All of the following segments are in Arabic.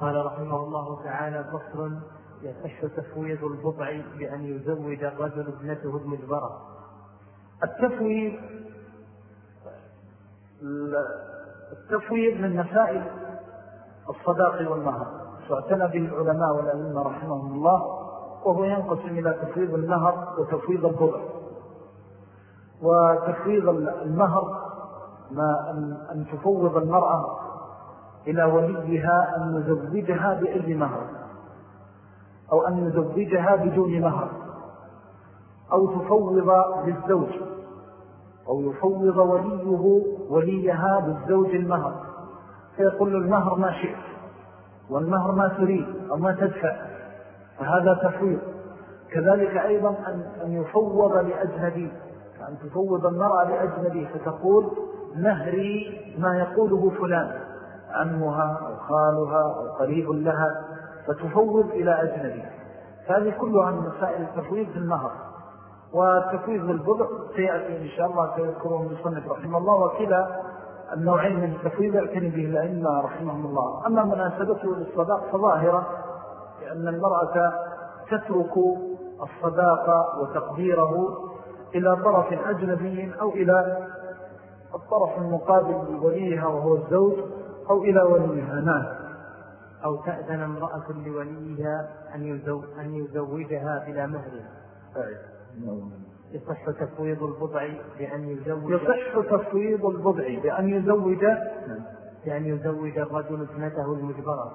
قال رحمه الله تعالى فصل يصح تفويض البضع بأن يزوج الرجل ابنته المجبرة. التفويض التفويض من مسائل الصداق والمهر. واعتنى به العلماء والأئمة رحمهم الله وهو ينقسم إلى تفويض المهر وتفويض البضع. وتفويض المهر ما أن تفوض المرأة إلى وليها أن نزوجها بأي مهر أو أن نزوجها بدون مهر أو تفوض للزوج أو يفوض وليه وليها بالزوج المهر. فيقول المهر ما شئت والمهر ما تريد أو ما تدفع فهذا تفويض. كذلك أيضا أن يفوض لأجنبي أن تفوض المرأة لأجنبي فتقول نهري ما يقوله فلان. عمها أو خالها أو قريب لها فتفوض إلى أجنبي. هذه كلها من مسائل التفويض في النهر. والتفويض بالبضع سيأتي إن شاء الله سيذكره المصنف رحمه الله وكلا النوعين من التفويض يعتني به الأئمة رحمهم الله. أما مناسبته للصداق فظاهرة لأن المرأة تترك الصداق وتقديره إلى طرف أجنبي أو إلى الطرف المقابل لوليها وهو الزوج. أو إلى وليها نعم أو تأذن امرأة لوليها أن, يزو أن يزوجها بلا مهر يصح تفويض البضع بأن يزوج يصح تفويض البضع بأن يزوج بأن يزوج الرجل ابنته المجبرة.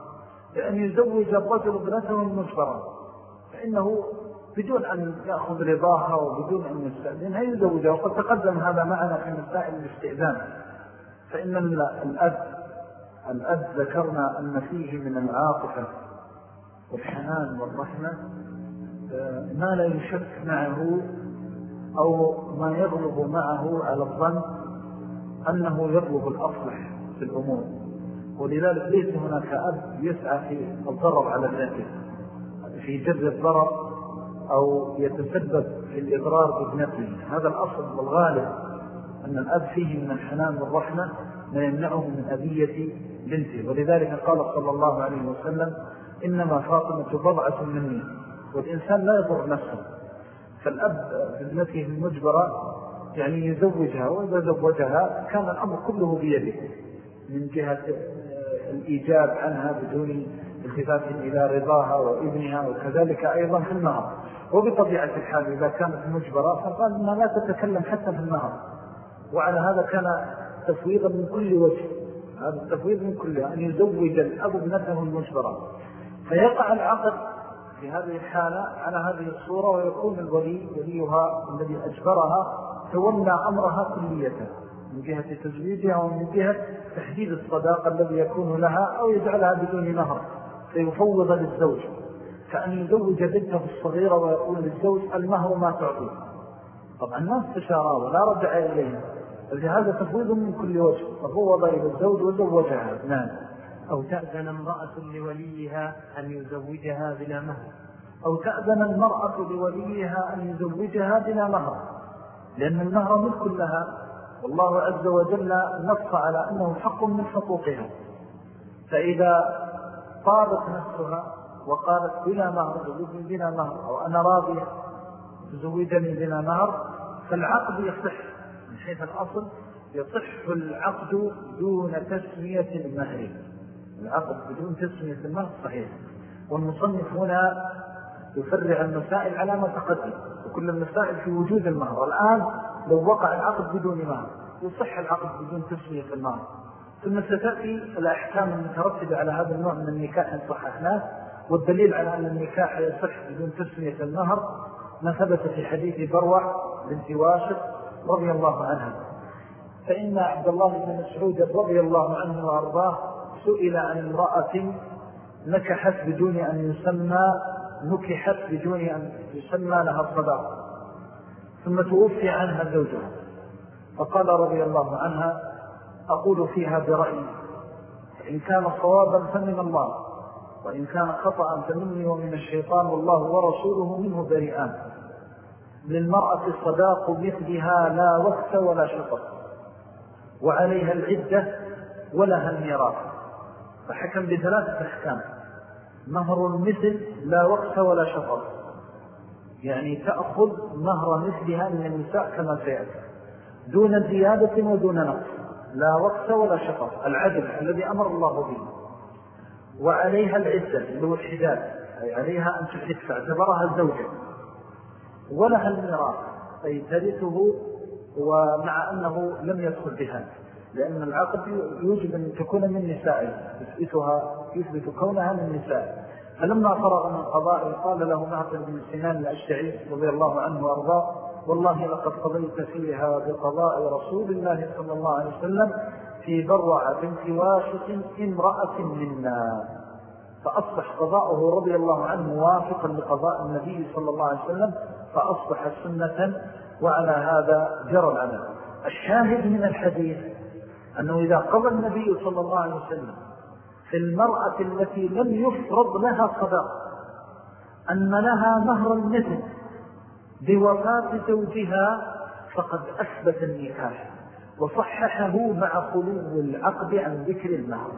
بأن يزوج الرجل ابنته المجبرة. فإنه بدون أن يأخذ رضاها وبدون أن يستأذنها يزوجها وقد تقدم هذا معنا في مسائل الاستئذان. فإن الأب الأب ذكرنا أن فيه من العاطفة والحنان والرحمة آه، ما لا يشك معه أو ما يغلب معه على الظن أنه يغلب الأصلح في الأمور. ولذلك ليس هناك أب يسعى في الضرر على ذاته في جر الضرر أو يتسبب في الإضرار بابنته. هذا الأصل والغالب أن الأب فيه من الحنان والرحمة ما يمنعه من أبية بنته ولذلك قال صلى الله عليه وسلم إنما فاطمة بضعة مني والإنسان لا يضر نفسه. فالأب بابنته المجبرة يعني يزوجها وإذا زوجها كان الأمر كله بيده من جهة الإيجاب عنها بدون التفات إلى رضاها وابنها وكذلك أيضا في النهر. وبطبيعة الحال إذا كانت مجبرة فقال إنها لا تتكلم حتى في النهر. وعلى هذا كان تفويضا من كل وجه. هذا التفويض من كل أن يزوج الأب ابنته المجبرة فيقع العقد في هذه الحالة على هذه الصورة ويكون الولي وليها الذي أجبرها تولى أمرها كلية من جهة تزويجها ومن جهة تحديد الصداقة الذي يكون لها أو يجعلها بدون نهر. فيفوض للزوج. كأن يزوج بنته الصغيرة ويقول للزوج المهر ما تعطيه طبعا ما استشارها ولا رجع إليه فلهذا تفويض من كل وجه ففوض إلى الزوج وزوجها. نعم. أو تأذن امرأة لوليها أن يزوجها بلا مهر. أو تأذن المرأة لوليها أن يزوجها بلا مهر. لأن المهر ملك لها. والله عز وجل نص على أنه حق من حقوقها. فإذا طابت نفسها وقالت بلا مهر تزوجني بلا مهر أو أنا راضية تزوجني بلا مهر فالعقد يصح. من حيث الأصل يصح العقد دون تسمية المهر. العقد بدون تسمية المهر صحيح. والمصنف هنا يفرع المسائل على ما تقدم. وكل المسائل في وجود المهر. الآن لو وقع العقد بدون مهر يصح العقد بدون تسمية المهر. ثم ستأتي الأحكام المترتبة على هذا النوع من النكاح إن صححناه. والدليل على أن النكاح يصح بدون تسمية المهر ما ثبت في حديث بروع بنت واشق رضي الله عنها. فإن عبد الله بن مسعود رضي الله عنه وأرضاه سئل عن امرأة نكحت بدون أن يسمى نكحت بدون أن يسمى لها الصداق. ثم توفي عنها زوجها. فقال رضي الله عنها أقول فيها برأيي. إن كان صوابا فمن الله وإن كان خطأ فمني ومن الشيطان والله ورسوله منه بريئان. للمرأة صداق مثلها لا وقت ولا شطر وعليها العدة ولها الميراث. فحكم بثلاثة أحكام. مهر المثل لا وقت ولا شطر يعني تأخذ مهر مثلها من النساء كما سيأتي. دون زيادة ودون نقص. لا وقت ولا شطر العدل الذي أمر الله به. وعليها العزة اللي هو الحداد أي عليها أن تحد فاعتبرها الزوجة ولها الميراث أي ترثه ومع أنه لم يدخل بها. لأن العقد يوجب أن تكون من نسائه يثبتها يثبت كونها من نسائه. فلما فرغ من قضاء قال له معقل بن سنان الأشتعي رضي الله عنه وأرضاه والله لقد قضيت فيها بقضاء رسول الله صلى الله عليه وسلم في بروعة بنت واشق امرأة منا. فأصبح قضاؤه رضي الله عنه موافقا لقضاء النبي صلى الله عليه وسلم فأصبح سنة وعلى هذا جرى العمل. الشاهد من الحديث أنه إذا قضى النبي صلى الله عليه وسلم في المرأة التي لم يفرض لها صداق أن لها مهر المثل بوفاة زوجها فقد أثبت النكاح وصححه مع خلو العقد عن ذكر المهر.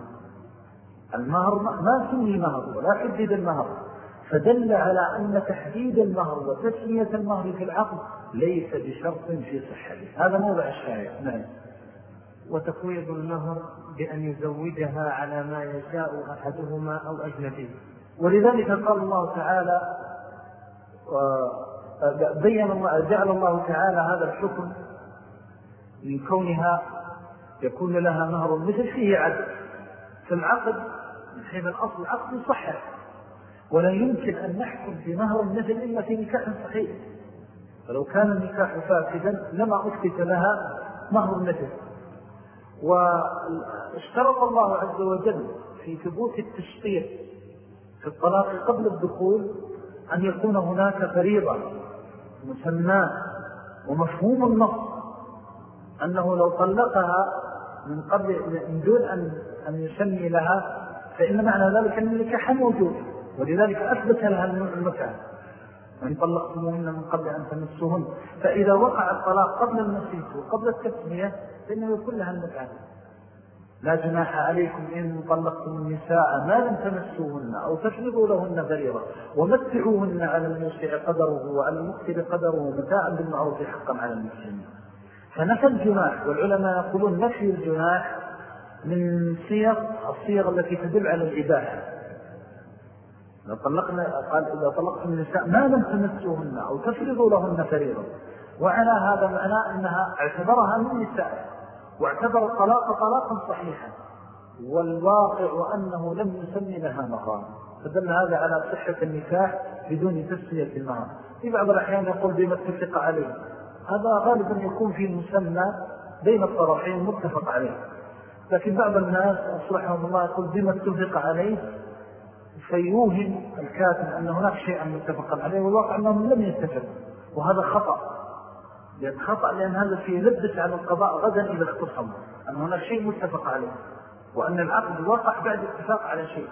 المهر ما سمي مهر ولا حدد المهر. فدل على أن تحديد المهر وتسمية المهر في العقد ليس بشرط في صحته هذا موضع الشاهد نعم. وتفويض المهر بأن يزوجها على ما يشاء أحدهما أو أجنبي. ولذلك قال الله تعالى بين الله جعل الله تعالى هذا الحكم من كونها يكون لها مهر مثل فيه عدل في العقد من حيث الأصل العقد صحيح ولا يمكن أن نحكم بمهر مثل إلا في نكاح صحيح. فلو كان النكاح فاسدا لما أثبت لها مهر مثل واشترط الله عز وجل في ثبوت التشطير في الطلاق قبل الدخول أن يكون هناك فريضة مسمى ومفهوم النص. أنه لو طلقها من قبل من دون أن, أن يسمي لها فإن معنى ذلك أن النكاح موجود. ولذلك أثبت لها المكان وإن طلقتموهن من قبل أن تمسوهن. فإذا وقع الطلاق قبل المسيس وقبل التسمية فإنه يكون لها المكان لا جناح عليكم إن طلقتم النساء ما لم تمسوهن أو تفرضوا لهن فريضة ومتعوهن على المسع قدره وعلى المقتل قدره متاعا بالمعروف حقا على المسلمين. فنفى الجناح والعلماء يقولون نفي الجناح من صيغ الصيغ التي تدل على الإباحة. لو طلقنا قال إذا طلقتم النساء ما لم تمسوهن أو تفرضوا لهن فريضة. وعلى هذا معنى أنها اعتبرها من نساء واعتبر الطلاق طلاقا صحيحا. والواقع أنه لم يسمي لها مهران فدل هذا على صحة النكاح بدون تسمية المهر في بعض الأحيان يقول بما اتفق عليه. هذا غالبا يكون في مسمى بين الطرفين متفق عليه. لكن بعض الناس أصلحهم الله يقول بما اتفق عليه فيوهم الكاتب أن هناك شيئا متفقا عليه والواقع أنهم لم يتفقوا وهذا خطأ. لأن خطأ لأن هذا فيه لبس على القضاء غدا إذا اختصم. أن هناك شيء متفق عليه. وأن العقد وقع بعد اتفاق على شيء.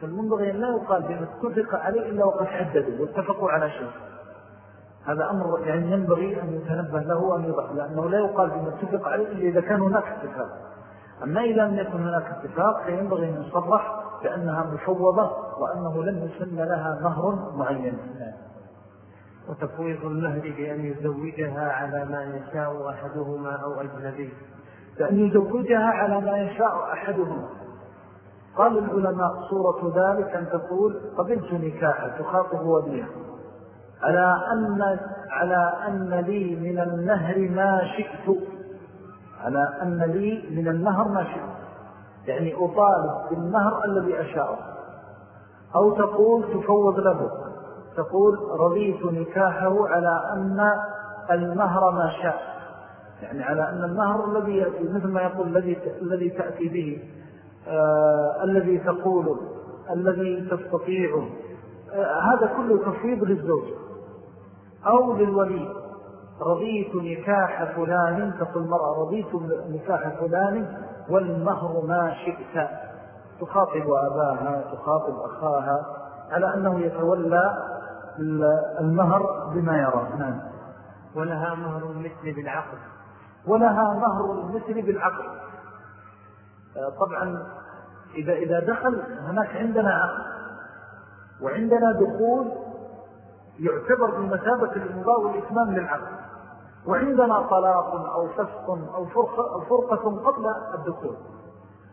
فالمنبغي أن لا يقال بما اتفق عليه إلا وقد حددوا واتفقوا على شيء. هذا أمر يعني ينبغي أن يتنبه له وأن يضع لأنه لا يقال بما اتفق عليه إلا إذا كان هناك اتفاق. أما إذا لم يكن هناك اتفاق فينبغي أن يصرح بأنها مفوضة وأنه لم يسن لها مهر معين. وتفويض المهر بأن يزوجها على ما يشاء أحدهما أو أجنبي بأن يزوجها على ما يشاء أحدهما. قال العلماء صورة ذلك أن تقول قبلت نكاحا تخاطب وليها على أن, على أن لي من النهر ما شئت. على أن لي من النهر ما شئت. يعني أطالب بالنهر الذي أشاءه أو تقول تفوض له. تقول رضيت نكاحه على أن المهر ما شاء. يعني على أن المهر الذي يأتي مثل ما يقول الذي الذي تأتي به آه الذي تقول الذي تستطيعه آه هذا كله تفويض للزوج. أو للولي. رضيت نكاح فلان تقول المرأة رضيت نكاح فلان والمهر ما شئت. تخاطب أباها تخاطب أخاها على أنه يتولى المهر بما يرى نعم. ولها مهر المثل بالعقل. ولها مهر المثل بالعقل. آه، طبعا إذا, إذا دخل هناك عندنا عقد وعندنا دخول يعتبر بمثابة الإمضاء والإتمام للعقد وعندنا طلاق أو فسق أو فرقة, فرقة قبل الدخول.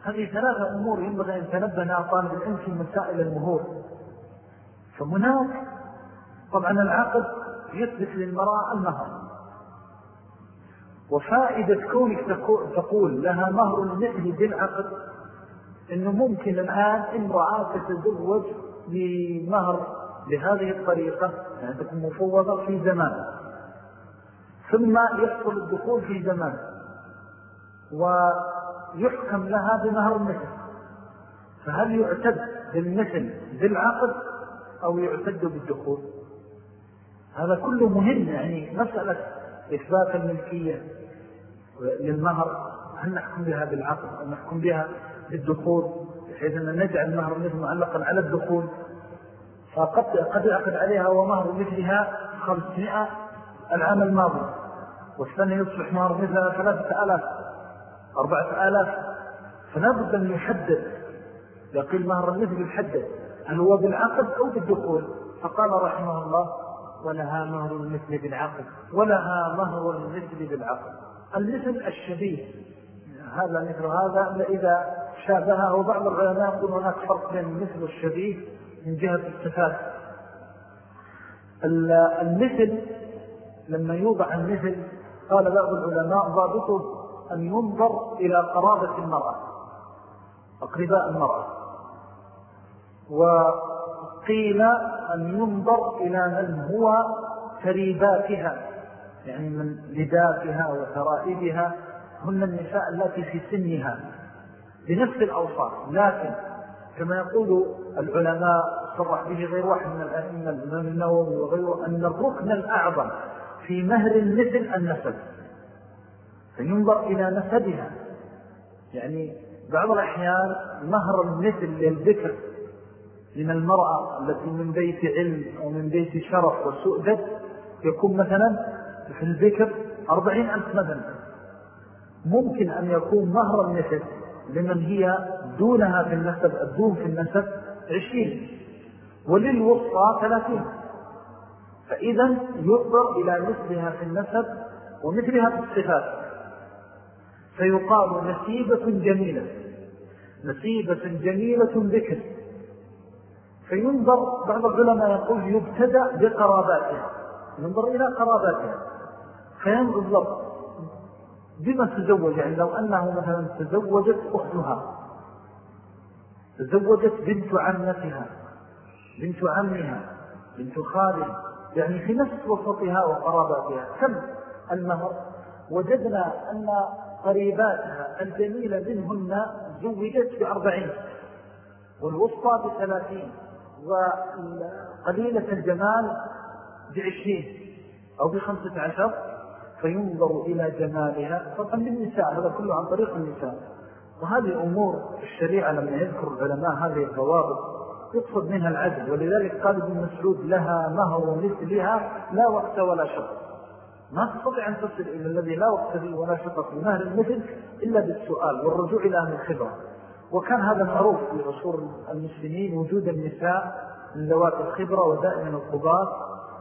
هذه ثلاثة أمور ينبغي أن تنبه لها طالب العلم في مسائل المهور. فهناك طبعا العقد يثبت للمرأة المهر. وفائدة كونك تقول لها مهر المثل بالعقد إنه ممكن الآن امرأة تتزوج بمهر بهذه الطريقة يعني تكون مفوضة في زمان. ثم يحصل الدخول في زمان ويحكم لها بمهر المثل فهل يعتد بالمثل بالعقد أو يعتد بالدخول؟ هذا كله مهم يعني مسألة إثبات الملكية للمهر هل نحكم بها بالعقد أو نحكم بها بالدخول؟ بحيث أن نجعل المهر مثل معلقا على الدخول. فقد قد عليها ومهر مثلها خمسمائة العام الماضي. والسنة يصبح مهر مثلها ثلاثة آلاف أربعة آلاف. فلا بد أن يحدد. يقول مهر المثل يحدد. هل هو بالعقد أو بالدخول؟ فقال رحمه الله ولها مهر المثل بالعقد. ولها مهر المثل بالعقد. المثل الشبيه هذا مثل هذا. إذا شابهه بعض العلماء يقول هناك فرق بين المثل الشبيه من جهة الصفات المثل لما يوضع المثل قال بعض العلماء ضابطه أن ينظر إلى قرابة المرأة أقرباء المرأة. وقيل أن ينظر إلى من هو تريباتها يعني من لداتها وترائبها هن النساء التي في سنها بنفس الأوصاف. لكن كما يقول العلماء صرح به غير واحد من الأئمة الإمام النووي وغيره أن الركن الأعظم في مهر مثل النسب. فينظر إلى نسبها يعني بعض الأحيان مهر المثل للذكر من المرأة التي من بيت علم أو من بيت شرف وسؤدد يكون مثلا في الذكر أربعين ألف مثلا. ممكن أن يكون مهر المثل لمن هي دونها في النسب الدون في النسب عشرين. وللوسطى ثلاثين. فإذا ينظر إلى مثلها في النسب ومثلها في الصفات. فيقال نسيبة جميلة. نسيبة جميلة ذكر. فينظر بعض العلماء يقول يبتدأ بقراباتها. ينظر إلى قراباتها. فينظر بما تزوج؟ يعني لو أنه مثلا تزوجت أختها. تزوجت بنت عمتها بنت عمها بنت خالها يعني في نفس وسطها وقراباتها. كم المهر؟ وجدنا أن قريباتها الجميلة منهن زوجت بأربعين والوسطى بثلاثين وقليلة الجمال بعشرين أو بخمسة عشر فينظر إلى جمالها طبعا للنساء هذا كله عن طريق النساء. وهذه أمور الشريعة لما يذكر العلماء هذه الضوابط. يقصد منها العدل ولذلك قال ابن مسعود لها مهر مثلها لا وقت ولا شرط ما تستطيع أن تصل إلى الذي لا وقت فيه ولا شطط مهر المثل إلا بالسؤال والرجوع إلى أهل الخبرة. وكان هذا معروف في عصور المسلمين وجود النساء من ذوات الخبرة ودائما القضاة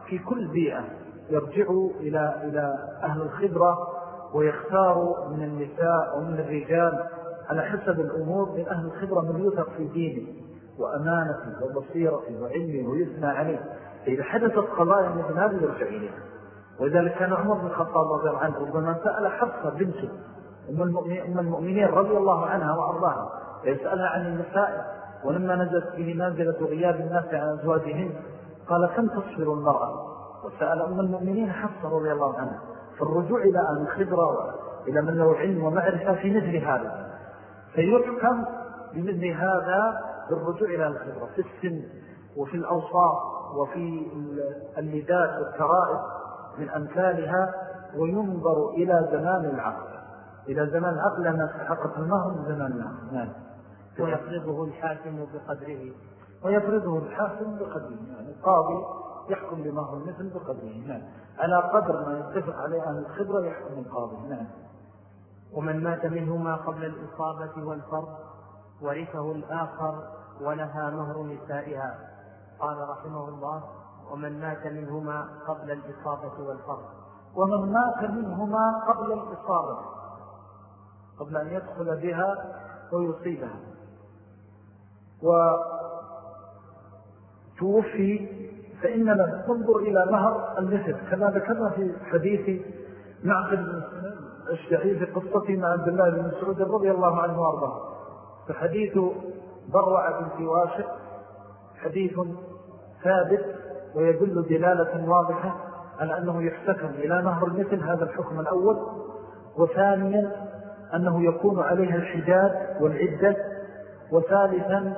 في كل بيئة يرجعوا إلى, إلى أهل الخبرة ويختاروا من النساء ومن الرجال على حسب الأمور من أهل الخبرة من يثق في دينه. وأمانته وبصيرته وعلمه ويثنى عليه. إذا حدثت قضايا مثل هذه يرجع إليها ولذلك كان عمر بن الخطاب رضي الله عنه ربما سأل حفصة بنته أم المؤمنين رضي الله عنها وأرضاها يسألها عن النساء ولما نزلت به نازلة غياب الناس عن أزواجهم قال كم تصبر المرأة؟ وسأل أم المؤمنين حفصة رضي الله عنها فالرجوع إلى أهل الخبرة إلى من له علم ومعرفة في مثل هذا. فيحكم بمثل هذا بالرجوع إلى الخبرة في السن وفي الأوصاف وفي اللدات والترائب من أمثالها وينظر إلى زمان العقل. إلى زمان العقل لأنها استحقت المهر من زمان العقل. نعم. ويفرضه الحاكم بقدره. ويفرضه الحاكم بقدره. يعني القاضي يحكم بمهر المثل بقدره. نعم. على قدر ما يتفق عليه أهل الخبرة يحكم القاضي نعم. ومن مات منهما قبل الإصابة والفرض ورثه الآخر ولها مهر نسائها. قال رحمه الله ومن مات منهما قبل الإصابة والفرض ومن مات منهما قبل الإصابة. قبل أن يدخل بها ويصيبها. وتوفي فإننا ننظر إلى مهر المثل. كما ذكرنا في حديث معقد الشعير في قصته مع عبد الله بن مسعود رضي الله عنه وأرضاه. فحديث بروعة بنت واشق حديث ثابت ويدل دلالة واضحة على أنه يحتكم إلى نهر المثل هذا الحكم الأول وثانيا أنه يكون عليها الحداد والعدة وثالثا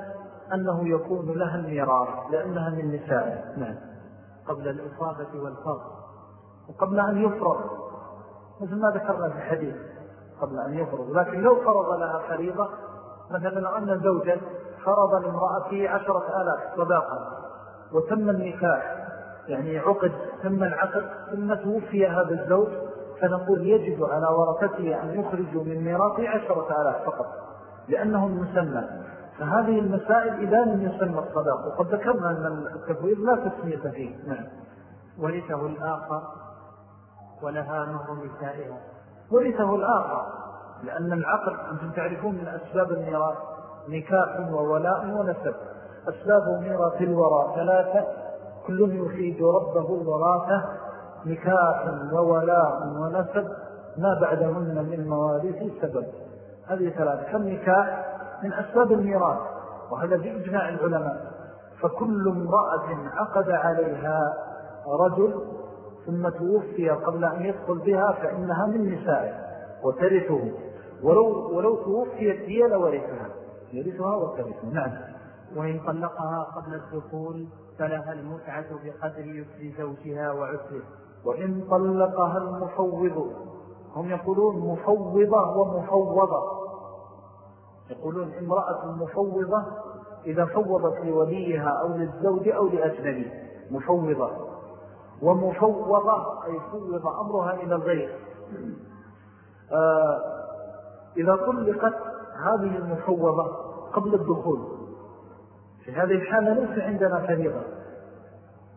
أنه يكون لها الميراث لأنها من نساء نعم. قبل الإصابة والفرض. وقبل أن يفرض. مثل ما ذكرنا في الحديث. قبل أن يفرض. لكن لو فرض لها فريضة مثلا أن زوجا فرض لامرأته عشرة آلاف صداقا وتم النكاح يعني عقد تم العقد ثم توفي هذا الزوج فنقول يجب على ورثته أن يخرجوا من ميراثه عشرة آلاف فقط لأنه المسمى. فهذه المسائل إذا لم يسمى الصداق وقد ذكرنا أن التفويض لا تسمية فيه. نعم. ورثه الآخر ولها مهر نسائها. ورثه الآخر لأن العقل أنتم تعرفون من أسباب الميراث نكاح وولاء ونسب. أسباب ميراث الوراء ثلاثة. كل يفيد ربه الوراثة نكاح وولاء ونسب. ما بعدهن من مواريث السبب. هذه ثلاثة. كالنكاح من أسباب الميراث. وهذا بإجماع العلماء. فكل امرأة عقد عليها رجل ثم توفي قبل أن يدخل بها فإنها من نسائه وترثه. ولو, ولو توفيت هي لورثها يرثها وترثها. نعم. وإن طلقها قبل الدخول فلها المتعة بقدر يسر زوجها وعسره. وإن طلقها المفوض هم يقولون مفوضة ومفوضة يقولون امرأة مفوضة إذا فوضت لوليها أو للزوج أو لأجنبي. مفوضة ومفوضة أي فوض أمرها إلى الغير. آه إذا طلقت هذه المفوضة قبل الدخول. في هذه الحالة ليس عندنا فريضة.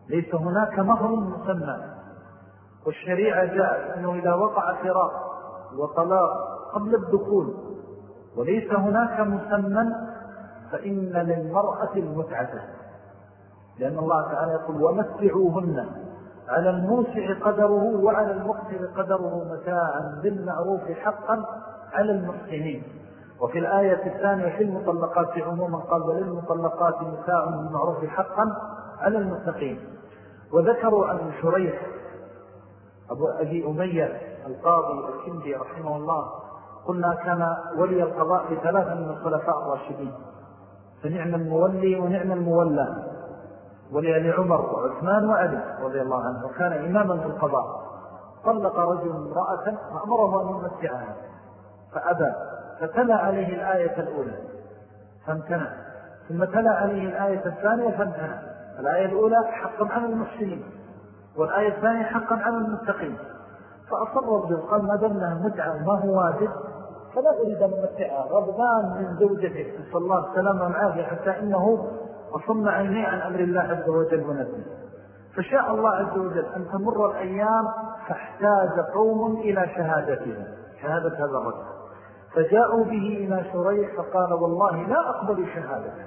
ليس هناك مهر مسمى. والشريعة جاءت أنه إذا وقع فراق وطلاق قبل الدخول وليس هناك مسمى فإن للمرأة المتعة. لأن الله تعالى يقول ومتعوهن على الموسع قدره وعلى المقتل قدره متاعا بالمعروف حقا على المحسنين. وفي الآية الثانية في المطلقات عموما قال وللمطلقات متاع بالمعروف حقا على المتقين. وذكروا عن شريح أبو أبي أمية القاضي الكندي رحمه الله قلنا كان ولي القضاء بثلاثة من الخلفاء الراشدين فنعم المولي ونعم المولى. ولي عمر وعثمان وعلي رضي الله عنه وكان إماما في القضاء. طلق رجل امرأة فأمره أن يمتعها فأبى فتلا عليه الآية الأولى فامتنع. ثم تلا عليه الآية الثانية فامتنع. الآية الأولى حقا على المحسنين والآية الثانية حقا على المتقين. فأصر الرجل قال ما دمنا متعة ما هو واجب فلا أريد أن أمتعها غضبان من زوجته. صلى الله عليه وسلم والعافية حتى إنه أصم عيني عن أمر الله عز وجل ونبي فشاء الله عز وجل أن تمر الأيام فاحتاج قوم إلى شهادته شهادة هذا الرجل. فجاءوا به إلى شريح فقال والله لا أقبل شهادته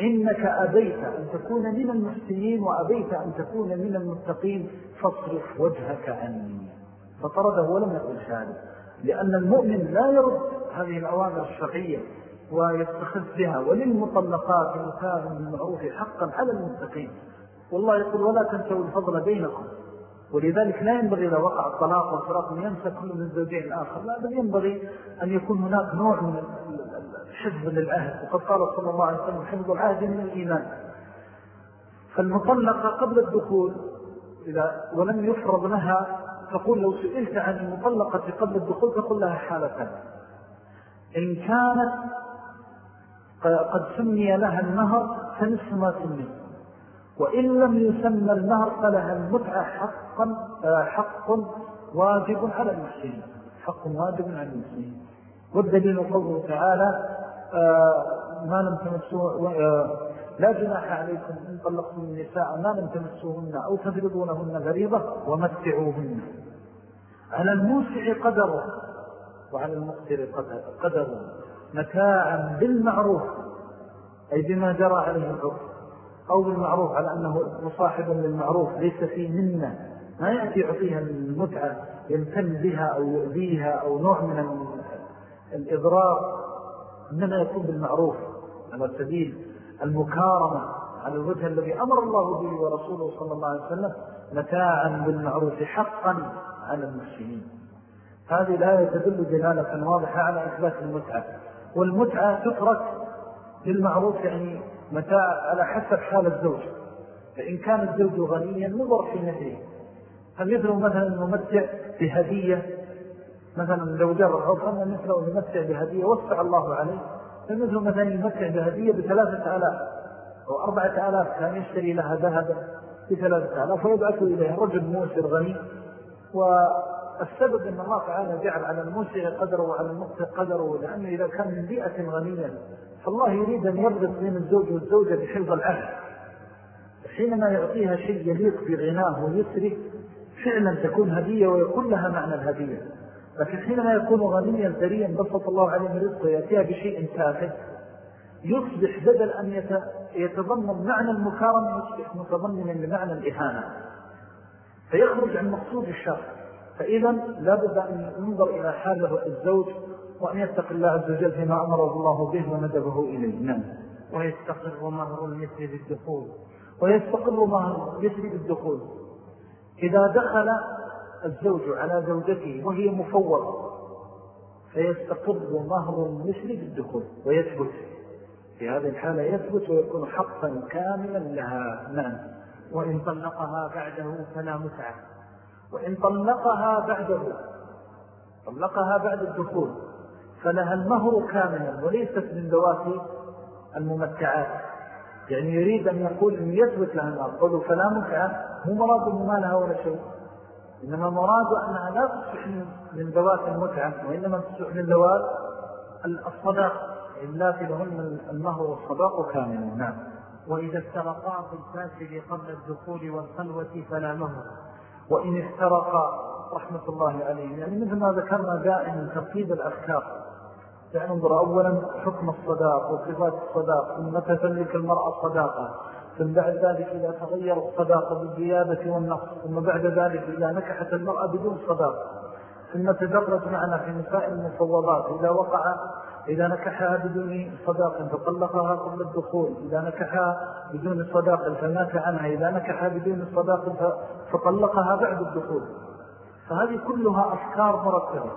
إنك أبيت أن تكون من المحسنين وأبيت أن تكون من المتقين. فاصرف وجهك عني. فطرده ولم يقل شهادة. لأن المؤمن لا يرد هذه الأوامر الشرعية. ويتخذ بها وللمطلقات مكان بالمعروف حقا على المتقين. والله يقول ولا تنسوا الفضل بينكم. ولذلك لا ينبغي إذا وقع الطلاق والفراق أن ينسى كل من الزوجين الآخر. لا بل ينبغي أن يكون هناك نوع من الحفظ للعهد. وقد قال صلى الله عليه وسلم حفظ العهد من الإيمان. فالمطلقة قبل الدخول إذا ولم يفرض لها تقول لو سئلت عن المطلقة قبل الدخول تقول لها حالتان. إن كانت قد سمي لها النهر فنصف ما سمي. وإن لم يسمى النهر فلها المتعة حقا حق واجب على المسلمين. حق واجب على المسلمين. والدليل قوله تعالى آه، ما لم تمسوه آه، لا جناح عليكم إن طلقتم النساء ما لم تمسوهن أو تفرضونهن فريضة ومتعوهن. على الموسع قدره وعلى المقتر قدره. متاعا بالمعروف. أي بما جرى عليه العرف. أو بالمعروف على أنه مصاحبا للمعروف ليس فيه منة. ما يأتي يعطيها المتعة يمتن بها أو يؤذيها أو نوع من الإضرار. إنما يكون بالمعروف. على سبيل المكارمة. على الوجه الذي أمر الله به ورسوله صلى الله عليه وسلم متاعا بالمعروف حقا على المسلمين هذه الآية تدل دلالة واضحة على إثبات المتعة. والمتعة تترك بالمعروف يعني متاع على حسب حال الزوج. فإن كان الزوج غنيا نظر في نفسه فمثل مثلا الممتع بهدية؟ مثلا لو جرى عرفا مثله يمتع بهدية وسع الله عليه. فمثل مثلا يمتع بهدية بثلاثة آلاف؟ أو أربعة آلاف كان يشتري لها ذهبا بثلاثة آلاف ويبعث إليه رجل موسر غني والسبب أن الله تعالى جعل على الموسر قدره وعلى المقتر قدره لأنه إذا كان من بيئة غنية فالله يريد أن يربط بين الزوج والزوجة بحفظ العهد. حينما يعطيها شيء يليق بغناه ويسري فعلا تكون هدية ويكون لها معنى الهدية. لكن حينما يكون غنيا ثريا بسط الله عليه رزقه يأتيها بشيء تافه يصبح بدل أن يتضمن معنى المكارمة يصبح متضمنا لمعنى الإهانة. فيخرج عن مقصود الشر فإذا لابد أن ينظر إلى حاله الزوج وأن يتق الله عز وجل فيما أمره الله به وندبه إليه. نعم. ويستقر مهر المثل بالدخول. ويستقر مهر المثل بالدخول. إذا دخل الزوج على زوجته وهي مفوضة فيستقر مهر المثل بالدخول ويثبت. في هذه الحالة يثبت ويكون حقا كاملا لها. نعم. وإن طلقها بعده فلا متعة وإن طلقها بعده طلقها بعد الدخول فلها المهر كاملا وليست من ذوات الممتعات. يعني يريد أن يقول أن يثبت لها المهر قولوا فلا متعة مو مراد ما لها ولا شيء. إنما مراد أنها لا تصبح من ذوات المتعة وإنما تصبح من ذوات الصداق. اللاتي لهن المهر والصداق كاملا. نعم. وإذا افترقا في الفاسد قبل الدخول والخلوة فلا مهر. وإن افترقا رحمة الله عليه. يعني مثل ما ذكرنا دائما ترتيب الأفكار. يعني انظر أولا حكم الصداق وصفات الصداق ثم تتملك المرأة صداقة ثم بعد ذلك إذا تغير الصداق بالزيادة والنقص ثم بعد ذلك إذا نكحت المرأة بدون صداق. ثم تدرج معنا في نساء المفوضات إذا وقع إذا نكحها بدون صداق فطلقها قبل الدخول. إذا نكحها بدون صداق فمات عنها. إذا نكحها بدون صداق فطلقها بعد الدخول. فهذه كلها أفكار مرتبة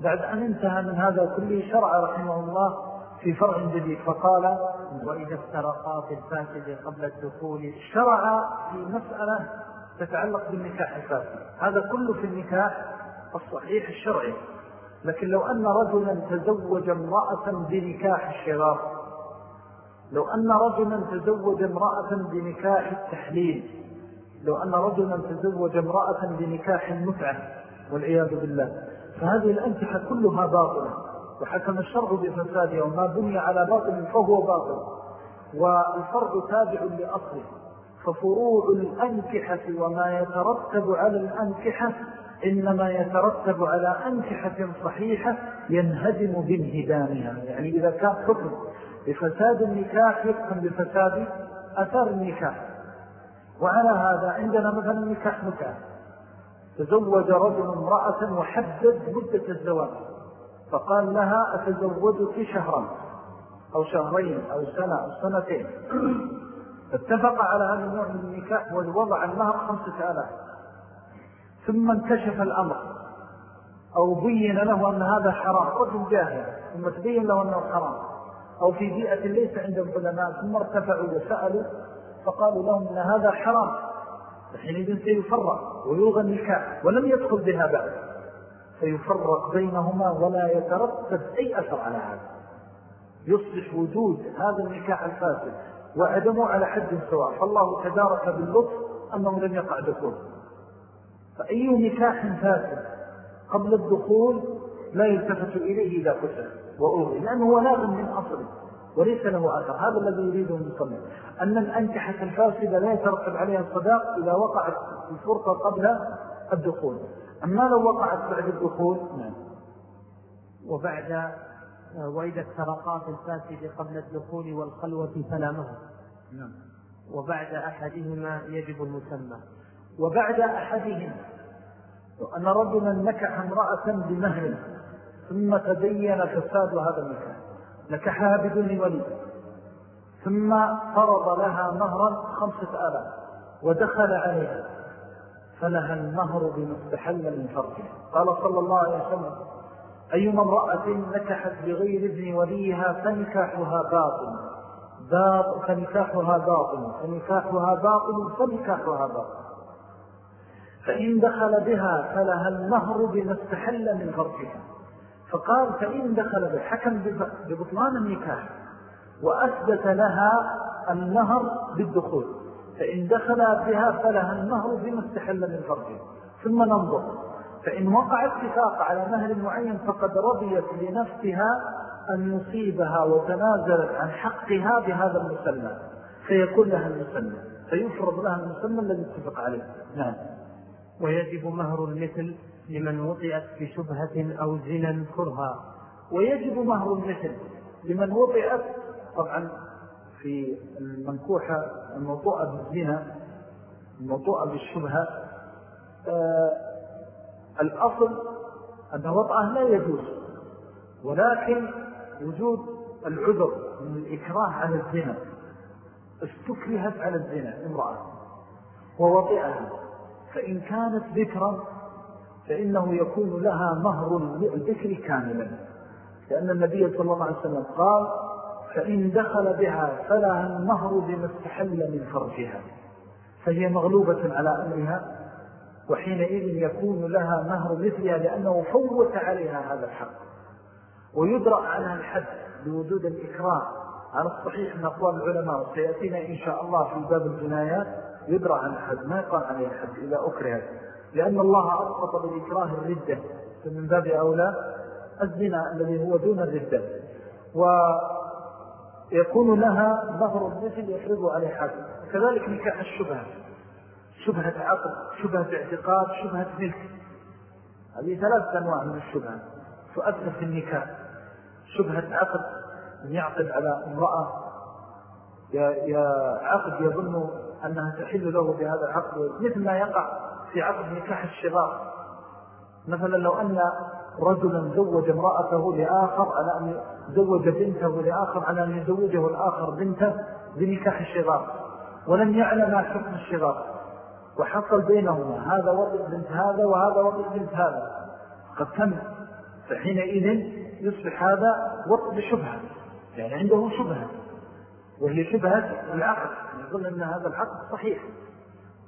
بعد أن انتهى من هذا كله شرع رحمه الله في فرع جديد فقال وإذا افترقا في الفاسد قبل الدخول. شرع في مسألة تتعلق بالنكاح الفاسد. هذا كله في النكاح الصحيح الشرعي. لكن لو أن رجلا تزوج امرأة بنكاح الشغار لو أن رجلا تزوج امرأة بنكاح التحليل لو أن رجلا تزوج امرأة بنكاح المتعة والعياذ بالله فهذه الأنكحة كلها باطلة وحكم الشرع بفسادها وما بني على باطل فهو باطل والفرع تابع لأصله ففروع الأنكحة وما يترتب على الأنكحة إنما يترتب على أنكحة صحيحة ينهدم بانهدامها. يعني إذا كان حكم بفساد النكاح يحكم بفساد أثار النكاح. وعلى هذا عندنا مثلا نكاح متعة. تزوج رجل امرأة وحدد مدة الزواج. فقال لها أتزوجك شهرا أو شهرين أو سنة أو سنتين. اتفق على هذا النوع من النكاح والوضع المهر خمسة آلاف. ثم انكشف الأمر أو بين له أن هذا حرام رجل جاهل ثم تبين له أنه حرام. أو في بيئة ليس عندهم علماء ثم ارتفعوا وسألوا فقالوا لهم أن هذا حرام. فحينئذ سيفرق ويوغى النكاح ولم يدخل بها بعد. فيفرق بينهما ولا يترتب أي أثر على هذا. يصبح وجود هذا النكاح الفاسد وعدمه على حد سواء. فالله تدارك باللطف أنه لم يقع دخول فأي نكاح فاسد قبل الدخول لا يلتفت إليه إذا كسر وأوغي لأنه هو لاغ من أصله وليس له أثر. هذا الذي يريده المصنف أن الأنكحة الفاسدة لا يترتب عليها الصداق إذا وقعت الفرقة قبل الدخول. أما لو وقعت بعد الدخول نعم. وبعد وإذا افترقا في الفاسد قبل الدخول والخلوة فلا مهر نعم. وبعد أحدهما يجب المسمى. وبعد أحدهما أن رجلا نكح امرأة بمهر ثم تبين فساد هذا النكاح نكحها بدون ولي ثم فرض لها مهرا خمسة آلاف ودخل عليها. فلها النهر بمستحل من فرقه قال صلى الله عليه وسلم أيما امرأة نكحت بغير ابن وليها فنكاحها باطل. فنكاحها باطل. فنكاحها باطل فنكاحها باطل. فإن دخل بها فلها النهر بما استحل من فرقها فقال فإن دخل بها حكم ببطلان النكاح. وأثبت لها النهر بالدخول. فإن دخل بها فلها النهر بما استحل من فرقها ثم ننظر. فإن وقع اتفاق على مهر معين فقد رضيت لنفسها أن نصيبها وتنازلت عن حقها بهذا المسلم فيكون لها المسلم فيفرض لها المسلم الذي اتفق عليه. نعم. ويجب مهر المثل لمن وطئت بشبهة أو زنا كرها. ويجب مهر المثل لمن وطئت طبعا في المنكوحة الموطوءة بالزنا الموطوءة بالشبهة آه الأصل أن وطأه لا يجوز ولكن وجود العذر من الإكراه على الزنا استكرهت على الزنا امرأة ووطئها. فإن كانت ذكرا فإنه يكون لها مهر الذكر كاملا. لأن النبي صلى الله عليه وسلم قال فإن دخل بها فلها المهر بما استحل من فرجها. فهي مغلوبة على أمرها وحينئذ يكون لها مهر مثلها لأنه فوت عليها هذا الحق. ويدرأ عنها الحد بوجود الإكراه. على الصحيح من أقوال العلماء وسيأتينا إن شاء الله في باب الجنايات. يدرأ عن الحد ما يقال عليه الحد إذا أكرهت لأن الله أسقط بالإكراه الردة. فمن باب أولى الزنا الذي هو دون الردة. ويكون لها ظهر المثل يفرض عليه حد كذلك نكاح الشبهة. شبهة عقل شبهة اعتقاد شبهة ملك هذه ثلاث أنواع من الشبهة. تؤثر في النكاح. شبهة أن يعقد على امرأة. يا عقد يظن أنها تحل له بهذا العقد مثل ما يقع في عقد نكاح الشغار. مثلا لو أن رجلا زوج امرأته لآخر على أن زوج بنته لآخر على أن يزوجه الآخر بنته بنكاح الشغار ولم يعلم حكم الشغار وحصل بينهما هذا وضع بنت هذا وهذا وضع بنت هذا قد تم فحينئذ يصبح هذا وضع بشبهة يعني عنده شبهة. وهي شبهة العقد يقول أن هذا العقد صحيح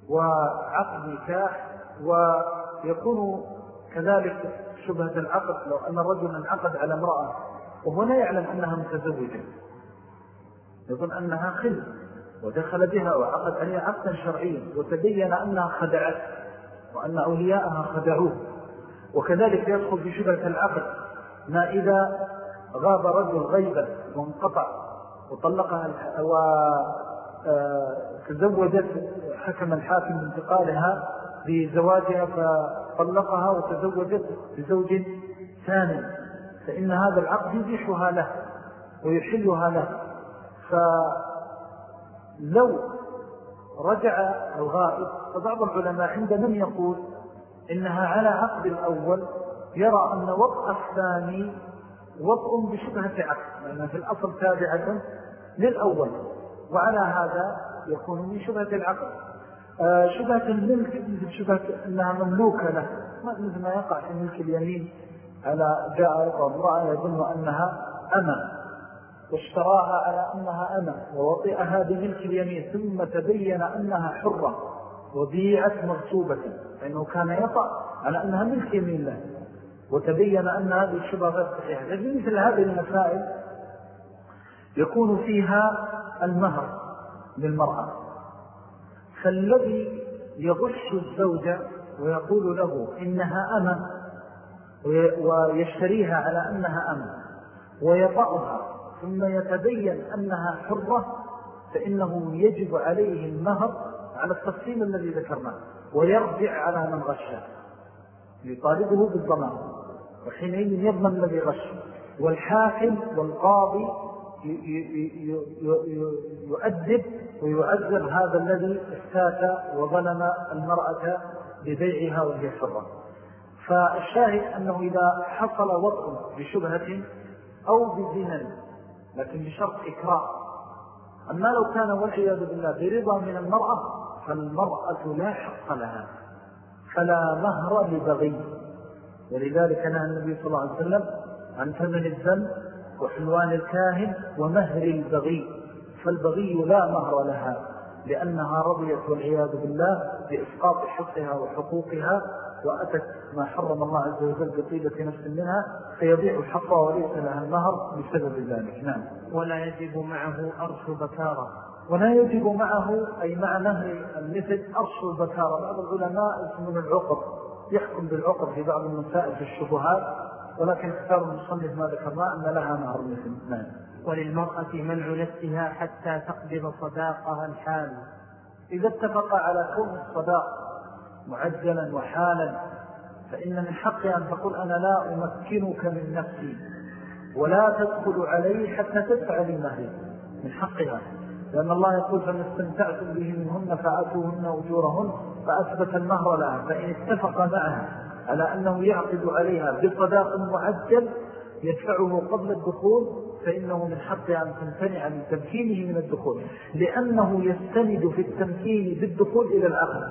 وعقد نكاح ويكون كذلك شبهة العقد لو أن الرجل انعقد على امرأة وهو لا يعلم أنها متزوجة. يظن أنها خل ودخل بها وعقد عليها عقدا شرعيا وتبين أنها خدعت وأن أولياءها خدعوه. وكذلك يدخل في شبهة العقد ما إذا غاب رجل غيبا وانقطع وطلقها وتزوجت حكم الحاكم بانتقالها بزواجها فطلقها وتزوجت بزوج ثاني فإن هذا العقد يبيحها له ويحلها له. فلو رجع الغائب فبعض العلماء عند من يقول إنها على عقد الأول يرى أن وطأ الثاني وطء بشبهة عقد لأنها في الأصل تابعة للأول وعلى هذا يكون من شبهة العقد آه شبهة الملك مثل شبهة أنها مملوكة له. مثل ما يقع في ملك اليمين على جاء امرأة يظن أنها أمة واشتراها على أنها أمة ووطئها بملك اليمين ثم تبين أنها حرة وبيعت مغصوبة فإنه كان يطأ على أنها ملك يمين له. وتبين أن هذه الشبهة غير صحيحة. لكن مثل هذه المسائل يكون فيها المهر للمرأة. فالذي يغش الزوجة ويقول له إنها أمة ويشتريها على أنها أمن ويطأها ثم يتبين أنها حرة فإنه يجب عليه النهر على التفصيل الذي ذكرناه ويرجع على من غشه يطالبه بالضمان. وحينئذ يضمن الذي غش. والحاكم والقاضي يؤدب ويعذر هذا الذي استاك وظلم المرأة ببيعها وهي حرة. فالشاهد أنه إذا حصل وضع بشبهة أو بزنا لكن بشرط إكراه. أما لو كان والعياذ بالله برضا من المرأة فالمرأة لا حق لها فلا مهر لبغي. ولذلك نهى النبي صلى الله عليه وسلم عن ثمن الذنب وحلوان الكاهن ومهر البغي فالبغي لا مهر لها لأنها رضيت والعياذ بالله بإسقاط حقها وحقوقها وأتت ما حرم الله عز وجل بطيبة نفس منها فيضيع حقها وليس لها النهر بسبب ذلك. نعم. ولا يجب معه أرش بكارة. ولا يجب معه أي مع نهر المثل أرش البكارة. بعض العلماء يسمون العقب يحكم بالعقب في بعض المسائل في الشبهات ولكن اختار المصنف ما ذكرنا أن لها نهر المثل نعم وللمرأة منع نفسها حتى تقبض صداقها الحال. إذا اتفق على كون الصداق معجلا وحالا فإن من حقي أن تقول أنا لا أمكنك من نفسي ولا تدخل علي حتى تدفع لي مهري من حقها. لأن الله يقول فما استمتعتم به منهن فآتوهن أجورهن فأثبت المهر لها فإن اتفق معها على أنه يعقد عليها بصداق معجل يدفعه قبل الدخول فإنه من حقها أن تمتنع من تمكينه من الدخول لأنه يستند في التمكين بالدخول إلى العقل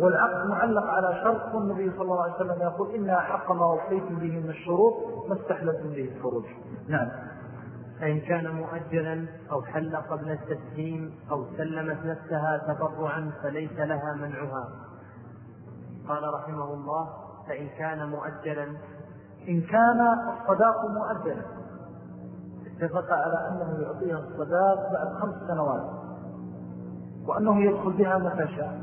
والعقد معلق على شرط والنبي صلى الله عليه وسلم يقول إنها حق ما وصيتم به من الشروط ما استحلتم به الفروج نعم. فإن كان مؤجلا أو حل قبل التسليم أو سلمت نفسها تبرعا فليس لها منعها. قال رحمه الله فإن كان مؤجلا إن كان الصداق مؤجلا. اتفق على أنه يعطيها الصداق بعد خمس سنوات وأنه يدخل بها متى شاء.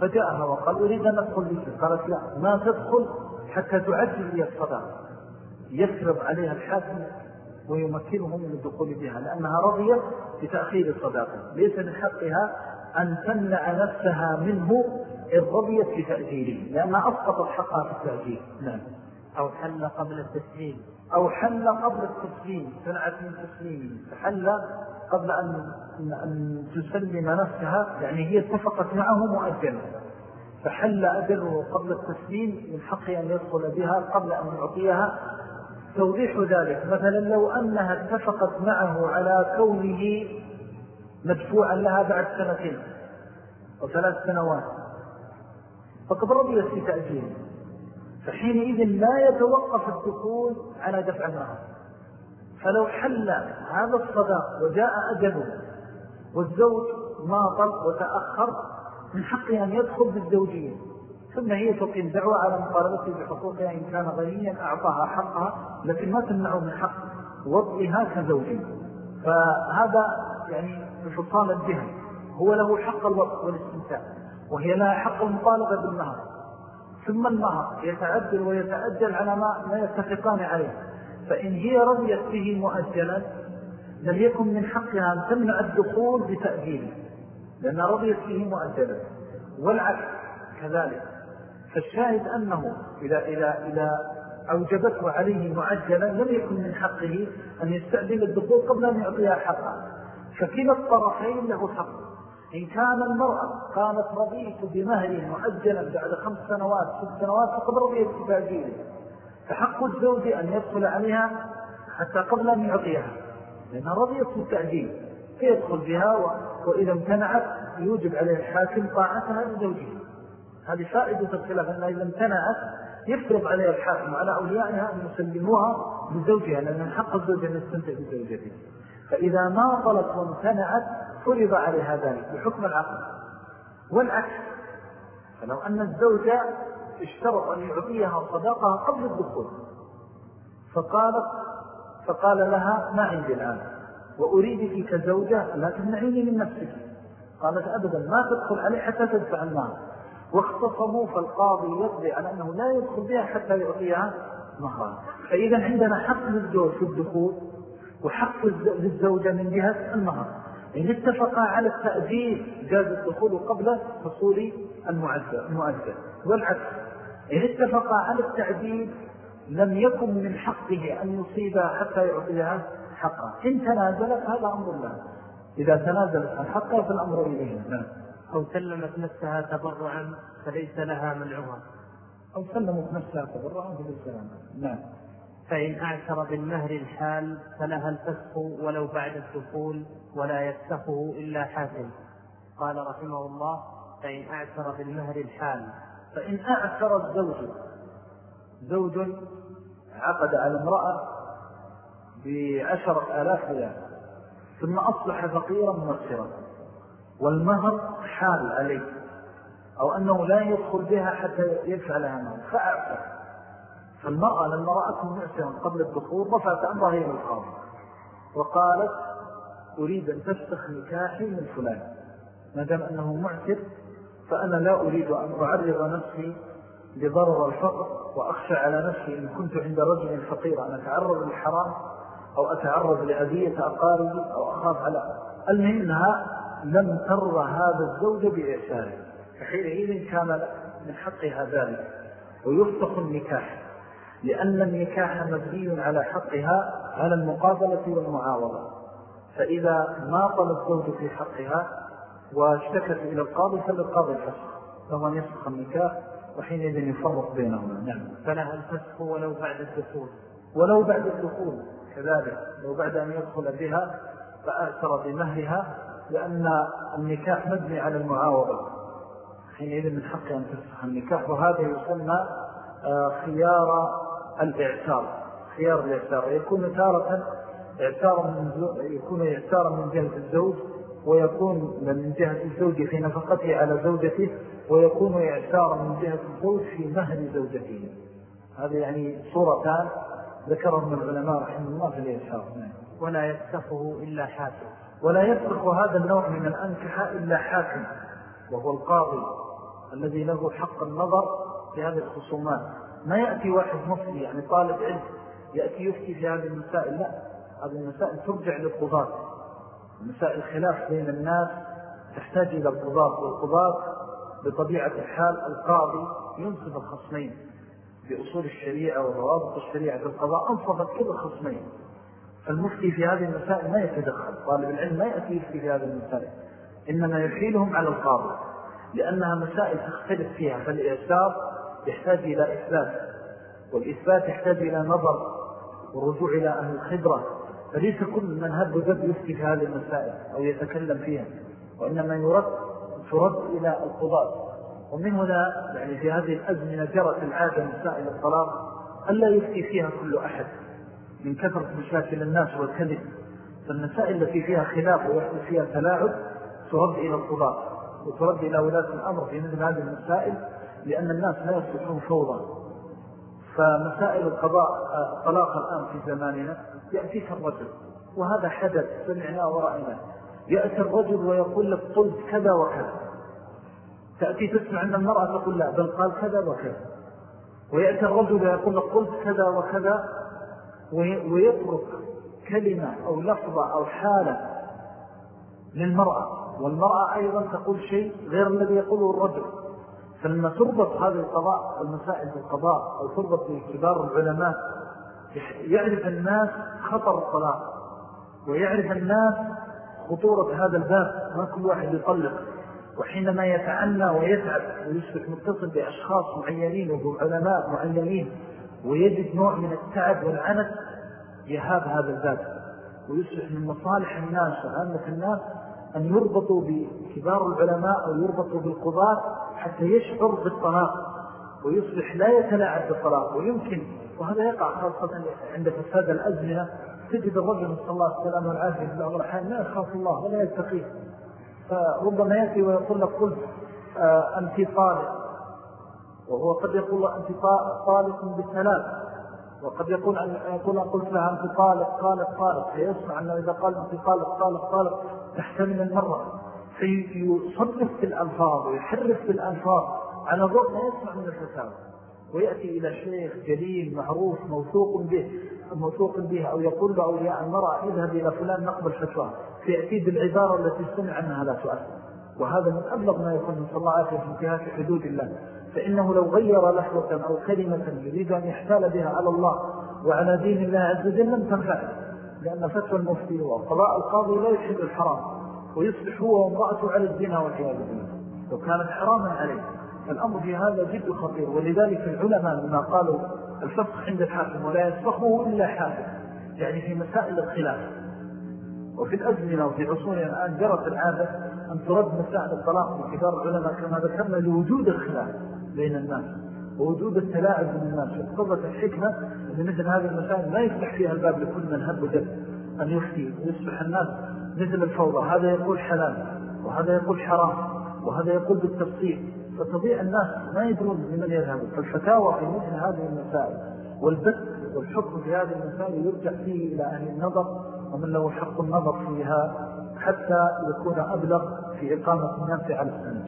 فجاءها وقال أريد أن أدخل بك. قالت لا ما تدخل حتى تعجل لي الصداق. يفرض عليها الحاكم ويمكنه من الدخول بها لأنها رضيت بتأخير الصداق ليس من حقها أن تمنع نفسها منه إن رضيت بتأجيله لأنها أسقطت حقها في التأجيل. نعم. أو حل قبل التسليم. أو حل قبل التسليم سنعت من تسليمه فحل قبل أن, أن تسلم نفسها يعني هي اتفقت معه مؤجلا. فحل أجله قبل التسليم من حقه أن يدخل بها قبل أن يعطيها توضيح ذلك. مثلا لو أنها اتفقت معه على كونه مدفوعا لها بعد سنتين أو ثلاث سنوات فقد رضيت في تأجيله فحينئذ لا يتوقف الدخول على دفع النهر فلو حل هذا الصداق وجاء أجله والزوج ماطل وتأخر من حقه أن يدخل بالزوجية ثم هي تقيم دعوة على مطالبته بحقوقها إن كان غنيا أعطاها حقها لكن ما تمنعه من حق وضعها كزوجي فهذا يعني بفصال الجهل هو له حق الوضع والاستمتاع وهي لها حق المطالبة بالنهر ثم النهر يتعدل ويتأجل على ما يتفقان عليه. فإن هي رضيت به مؤجلا لم يكن من حقها أن تمنع الدخول بتأجيله لأن رضيت به مؤجلا. والعكس كذلك. فالشاهد أنه إذا, إذا, إذا أوجبته عليه معجلا لم يكن من حقه أن يستأذن الدخول قبل أن يعطيها حقها فكلا الطرفين له حق. إن كان المرأة قالت رضيت بمهر مؤجلا بعد خمس سنوات ست سنوات فقد رضيت بتأجيله. فحق الزوج أن يدخل عليها حتى قبل أن يعطيها لأنها رضيت بالتأجيل. فيدخل بها. وإذا امتنعت يوجب عليه الحاكم طاعتها لزوجها. هذه فائدة الخلاف أنها إذا امتنعت يفرض عليها الحاكم على أوليائها أن يسلموها لزوجها لأن حق الزوج أن يستمتع بزوجته. فإذا ما طلت وامتنعت فرض عليها ذلك بحكم العقل والعكس. فلو أن الزوجة اشترط أن يعطيها صداقها قبل الدخول فقالت فقال لها ما عندي الآن وأريدك كزوجة لا تمنعيني من نفسك. قالت أبدا ما تدخل عليه حتى تدفع المال. واختصموا فالقاضي يقضي على أنه لا يدخل بها حتى يعطيها مهرها فإذا عندنا حق للزوج في الدخول وحق للزوجة من جهة المهر إن اتفقا على التأجيل جاز الدخول قبل حصول المؤذن والعكس. إن اتفقا على التعديل لم يكن من حقه أن يصيبها حتى يعطيها حقها إن تنازلت هذا أمر الله. إذا تنازلت عن حقها فالأمر إليه نعم. أو سلمت نفسها تبرعا فليس لها منعها أو سلمت نفسها تبرعا فليس لها نعم. فإن أعثر بالمهر الحال فلها الفسخ ولو بعد الدخول ولا يفسخه إلا حاكم قال رحمه الله فإن أعثر بالمهر الحال. فإن أعثر الزوج زوج عقد على امرأة بعشرة آلاف ريال ثم أصبح فقيرا مؤثرا. والمهر حال عليه أو أنه لا يدخل بها حتى يدفع لها مهر فأعثر فالمرأة لما رأته مؤثرا قبل الدخول رفعت أمرها إلى القاضي. وقالت أريد أن تفسخ نكاحي من فلان. ما دام أنه معتر فأنا لا أريد أن أعرض نفسي لضرر الفقر وأخشى على نفسي إن كنت عند رجل فقير أن أتعرض للحرام أو أتعرض لأذية أقاربي أو أخاف على. المهم أنها لم تر هذا الزوج بإحسانه فحينئذ كان من حقها ذلك. ويفتق النكاح. لأن النكاح مبني على حقها على المقابلة والمعاوضة. فإذا ما طل الزوج في حقها واشتكت إلى القاضي فللقاضي الفسخ فهو يفسخ النكاح وحينئذ يفرق بينهما. نعم. فلها الفسخ ولو بعد الدخول. ولو بعد الدخول. كذلك. لو بعد أن يدخل بها فأثر بمهرها لأن النكاح مبني على المعاوضة. حينئذ من حق أن تفسخ النكاح وهذا يسمى آه، خيار الإعسار خيار الإعسار يكون تارة إعسارا من يكون إعسارا من جهة الزوج ويكون من جهة الزوج في نفقته على زوجته ويكون إعسارا من جهة الزوج في مهر زوجته. هذه يعني صورتان ذكرهم العلماء رحمه الله في الإعسار نعم. ولا يفسخه إلا حاكم. ولا يفسخ هذا النوع من الأنكحة إلا حاكم وهو القاضي الذي له حق النظر في هذه الخصومات. ما يأتي واحد مفتي يعني طالب علم يأتي يفتي في هذه المسائل. لا هذه المسائل ترجع للقضاة. مسائل الخلاف بين الناس تحتاج إلى القضاة والقضاة بطبيعة الحال القاضي ينصف الخصمين. بأصول الشريعة وضوابط الشريعة في القضاء أنصفت كل الخصمين. فالمفتي في هذه المسائل ما يتدخل طالب العلم ما يأتي يفتي في هذه المسائل. إنما يحيلهم على القاضي لأنها مسائل تختلف فيها فالإعسار يحتاج إلى إثبات والإثبات يحتاج إلى نظر والرجوع إلى أهل الخبرة. فليس كل من هب ذب يفتي في هذه المسائل أو يتكلم فيها وإنما يرد ترد إلى القضاء ومن هنا يعني في هذه الأزمنة جرت العادة مسائل الطلاق ألا يفتي فيها كل أحد من كثرة مشاكل الناس والكذب. فالمسائل التي فيها خلاف ويحدث فيها تلاعب ترد إلى القضاء وترد إلى ولاة الأمر في مثل هذه المسائل لأن الناس لا يصلحون فوضى. فمسائل القضاء الطلاق الآن في زماننا يأتيك الرجل وهذا حدث سمعنا ورأينا. يأتي الرجل ويقول لك قلت كذا وكذا. تأتي تسمع أن المرأة تقول لا بل قال كذا وكذا. ويأتي الرجل ويقول لك قلت كذا وكذا ويترك كلمة أو لفظة أو حالة للمرأة. والمرأة أيضا تقول شيء غير الذي يقوله الرجل. فلما تربط هذه القضاء المسائل بالقضاء أو تربط بكبار العلماء يعرف الناس خطر الطلاق ويعرف الناس خطورة هذا الباب. ما كل واحد يطلق. وحينما يتعنى ويتعب ويصبح متصل بأشخاص معينين وبعلماء معينين ويجد نوع من التعب والعنف يهاب هذا الباب ويصبح من مصالح الناس وعامة الناس أن يربطوا بكبار العلماء أو يربطوا بالقضاة حتى يشعر بالطلاق ويصبح لا يتلاعب بالطلاق ويمكن وهذا يقع خاصة عند فساد الأزمنة تجد الرجل صلى الله عليه وسلم والعافية في بعض الأحيان لا يخاف الله ولا يتقيه. فربما يأتي ويقول لك قلت آه أنت طالق. وهو قد يقول أنت طالق بالثلاث وقد يقول أن يقول قلت لها أنت طالق طالق طالق. فيسمع أنه إذا قال أنت طالق طالق طالق تحتمل المرة. فيصرف في الألفاظ ويحرف في الألفاظ. على الرغم يسمع من الفتاوى ويأتي إلى شيخ جليل معروف موثوق به موثوق به أو يقول لأولياء المرأة اذهب إلى فلان نقبل فتوى. فيأتي بالعبارة التي سمع أنها لا تؤثر. وهذا من أبلغ ما يكون من صلى الله عليه في انتهاك حدود الله. فإنه لو غير لحظة أو كلمة يريد أن يحتال بها على الله وعلى دين الله عز وجل لم تنفعه لأن فتوى المفتي وقضاء القاضي لا يحب الحرام ويصبح هو وامرأته على الزنا والعياذ بالله. لو كانت حراما عليه. فالأمر في هذا جد خطير ولذلك العلماء لما قالوا الفقه عند الحاكم ولا يسبقه إلا حاكم يعني في مسائل الخلاف. وفي الأزمنة وفي عصورنا الآن جرت العادة أن ترد مسائل الطلاق في كبار العلماء كما ذكرنا لوجود الخلاف بين الناس ووجود التلاعب من الناس. فاقتضت الحكمة أن مثل هذه المسائل ما يفتح فيها الباب لكل من هب ودب أن يفتي ويصبح الناس مثل الفوضى. هذا يقول حلال وهذا يقول حرام وهذا يقول بالتفصيل. فتضيع الناس ما يدرون لمن يذهبوا فالفتاوى في مثل هذه المسائل والبث والحكم في هذه المسائل يرجع فيه إلى أهل النظر ومن له حق النظر فيها حتى يكون أبلغ في إقامة الناس على السنة.